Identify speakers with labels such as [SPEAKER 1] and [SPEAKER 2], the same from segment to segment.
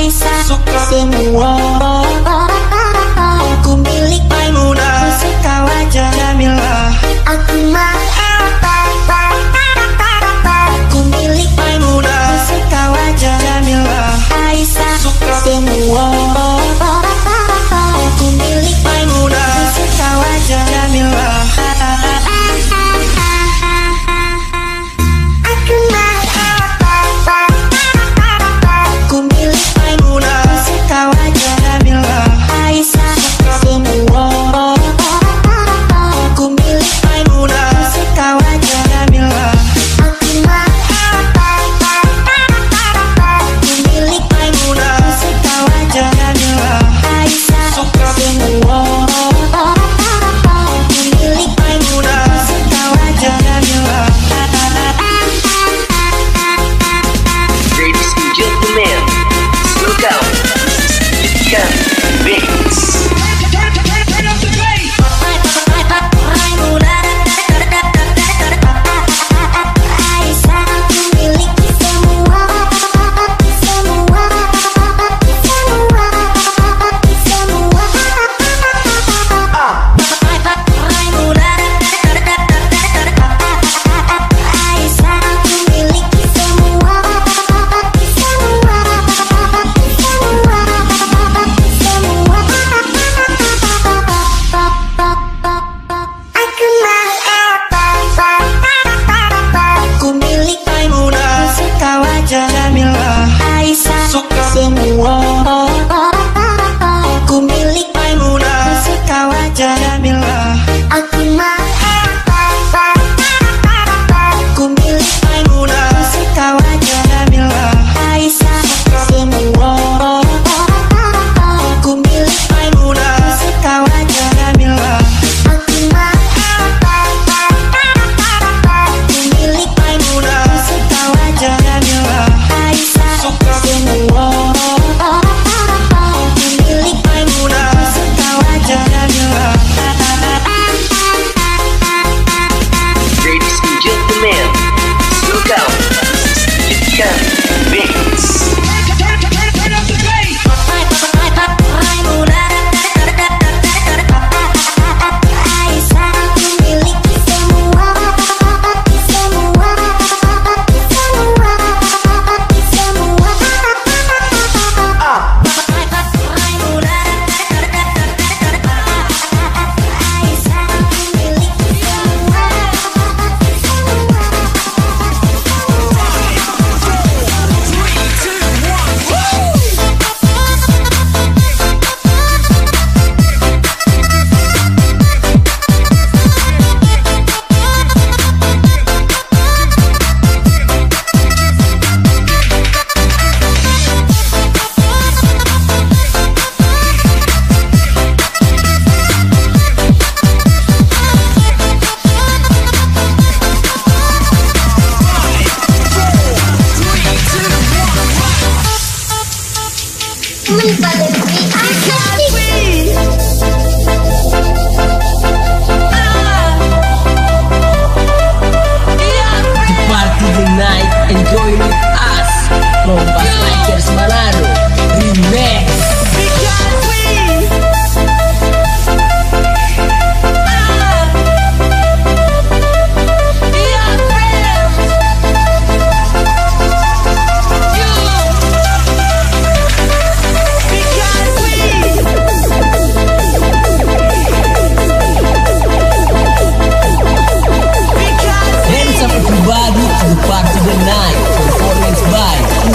[SPEAKER 1] Aisyah
[SPEAKER 2] Suka
[SPEAKER 1] semua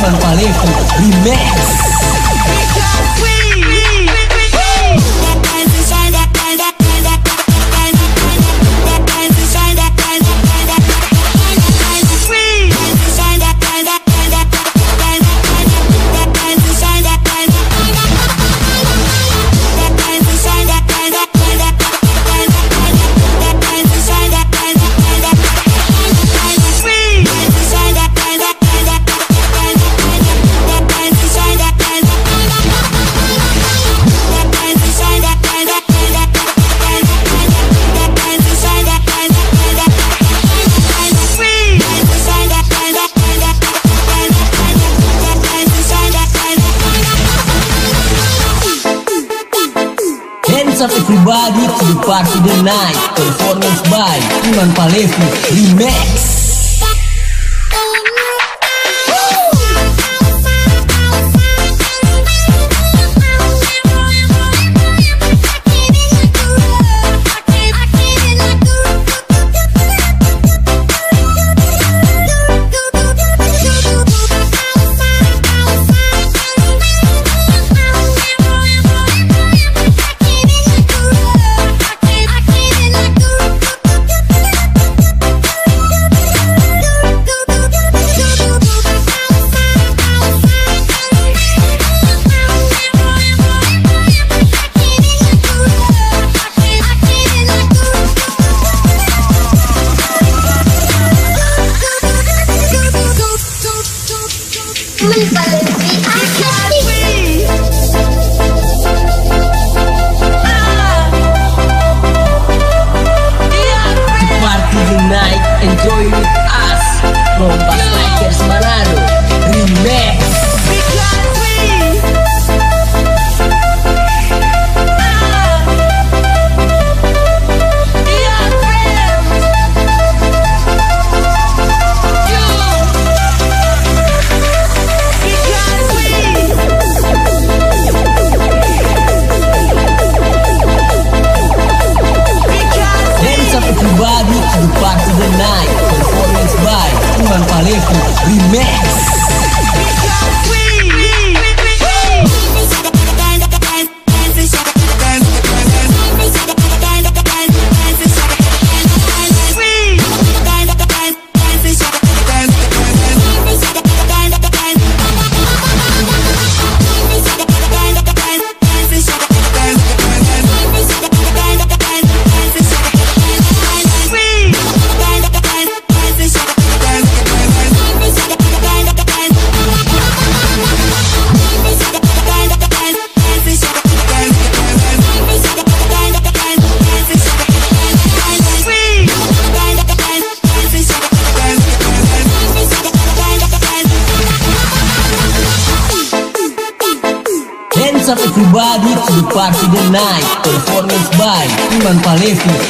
[SPEAKER 2] San
[SPEAKER 3] Palefo, Limes do party the Night Performance by Iman Palestro Remix.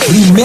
[SPEAKER 4] Remember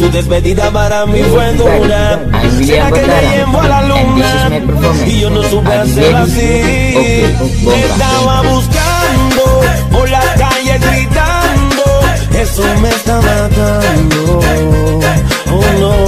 [SPEAKER 4] tu despedida para mí fue dura. ¿Será que te llevo a la luna? Y yo no supe hacerlo así. Te estaba buscando por la calle gritando. Eso me está matando. Oh no.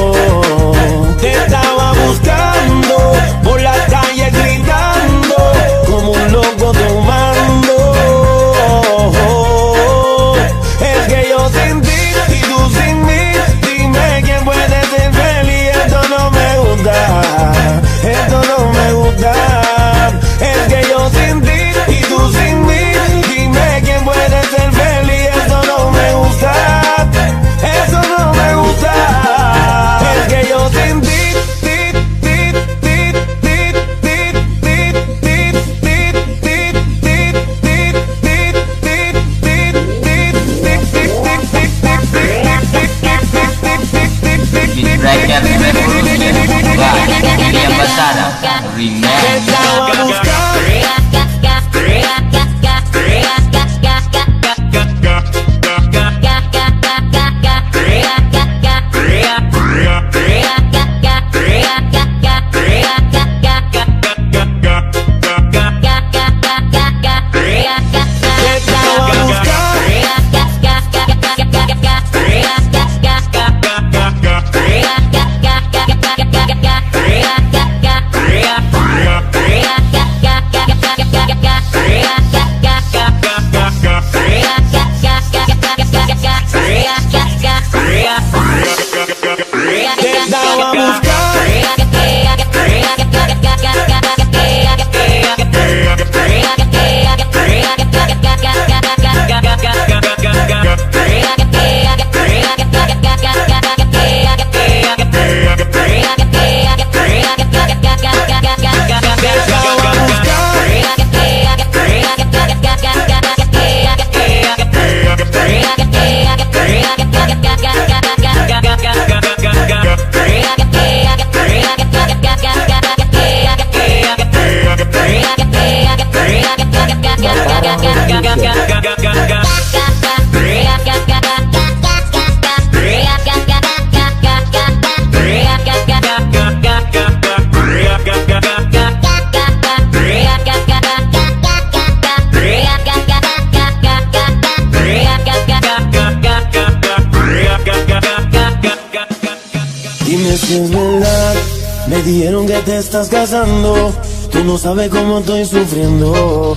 [SPEAKER 4] Dime me dijeron que te estás casando. Tú no sabes cómo estoy sufriendo.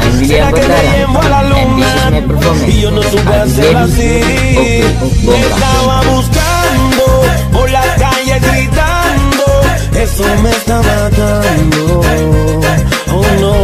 [SPEAKER 4] Y yo no supe hacerlo así. Te estaba buscando por la calle gritando. Eso me está matando. Oh no.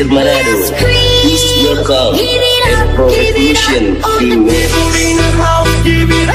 [SPEAKER 2] Silmarado, East
[SPEAKER 1] Yoko, and
[SPEAKER 2] Pro
[SPEAKER 1] Revolution Remix.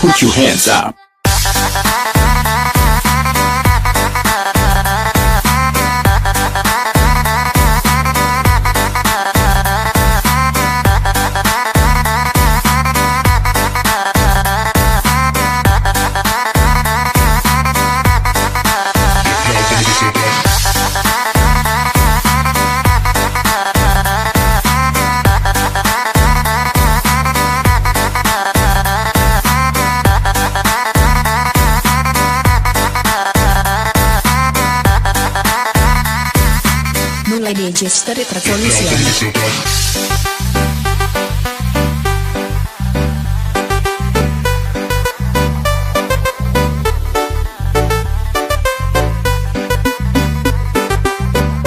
[SPEAKER 5] Put your hands up.
[SPEAKER 6] DJ Revolution.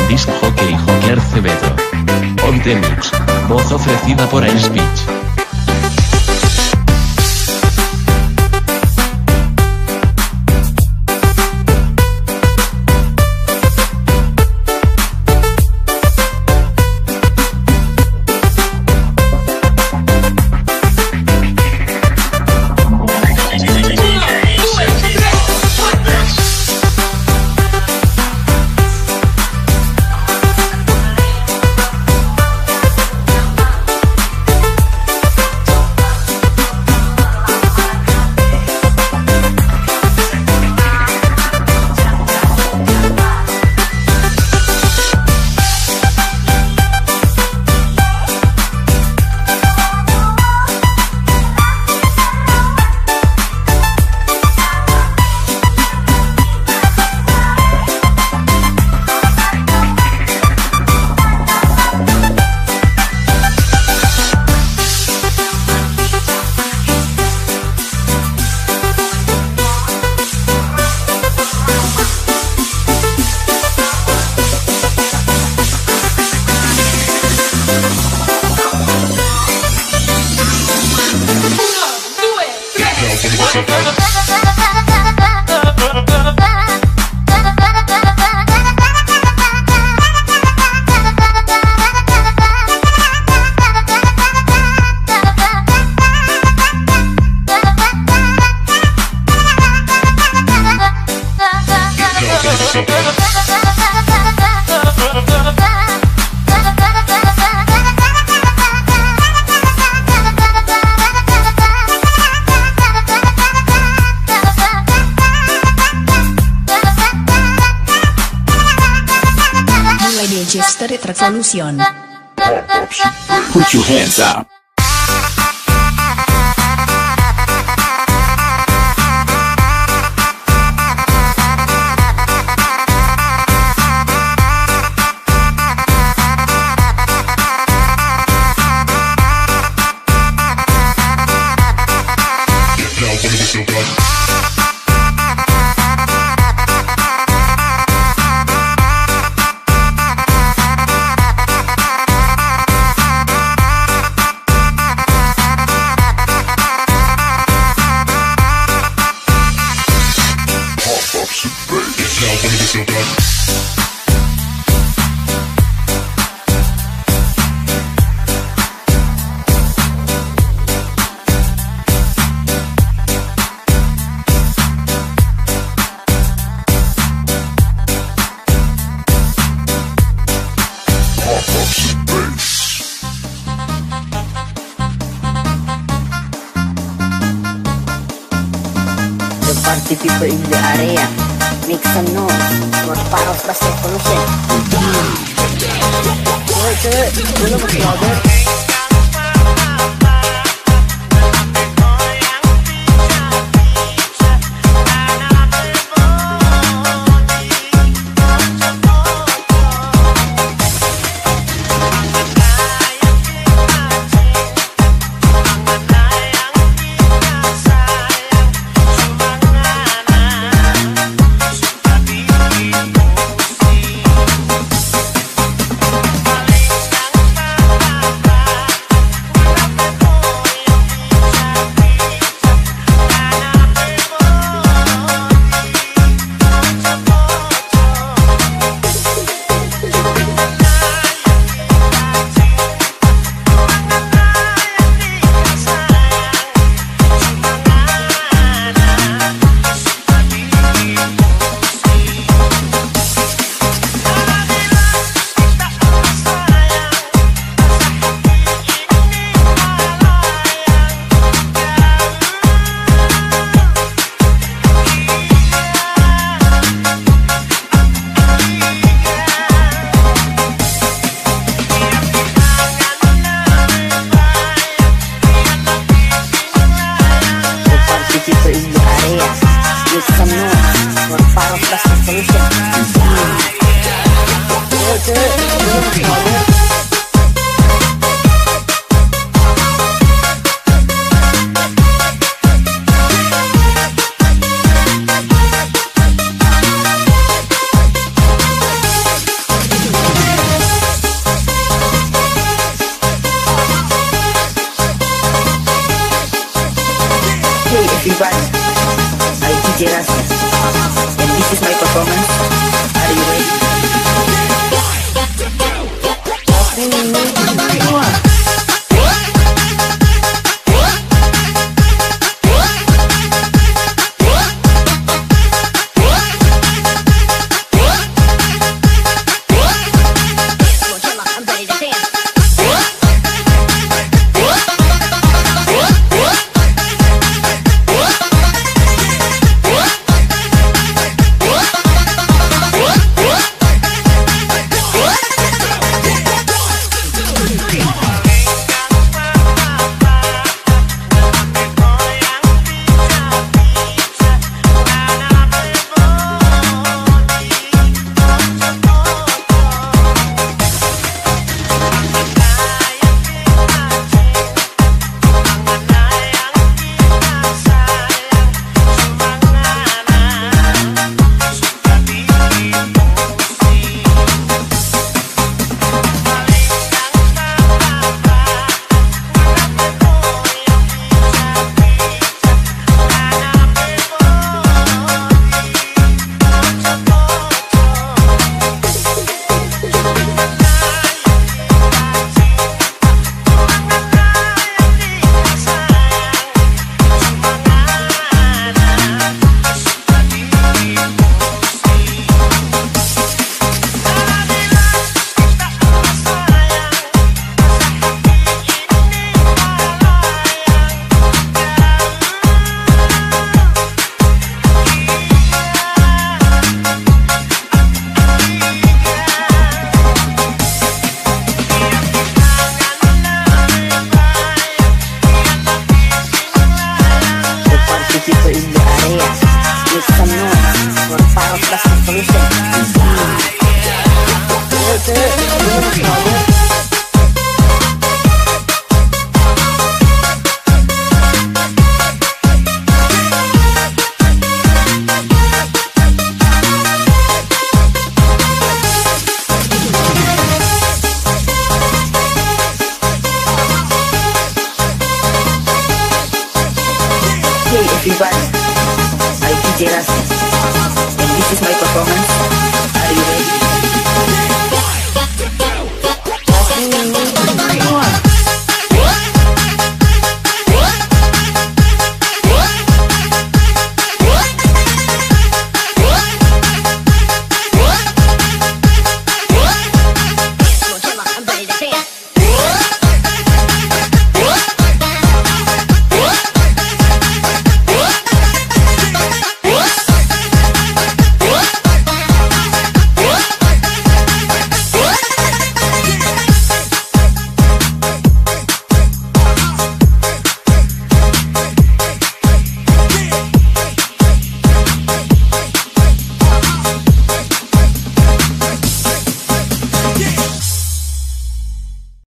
[SPEAKER 7] Disc Hockey Joker Cebedo. Ponte Mix. Voz ofrecida por iSpeech.
[SPEAKER 6] Mulai Manchester
[SPEAKER 5] Put your hands up.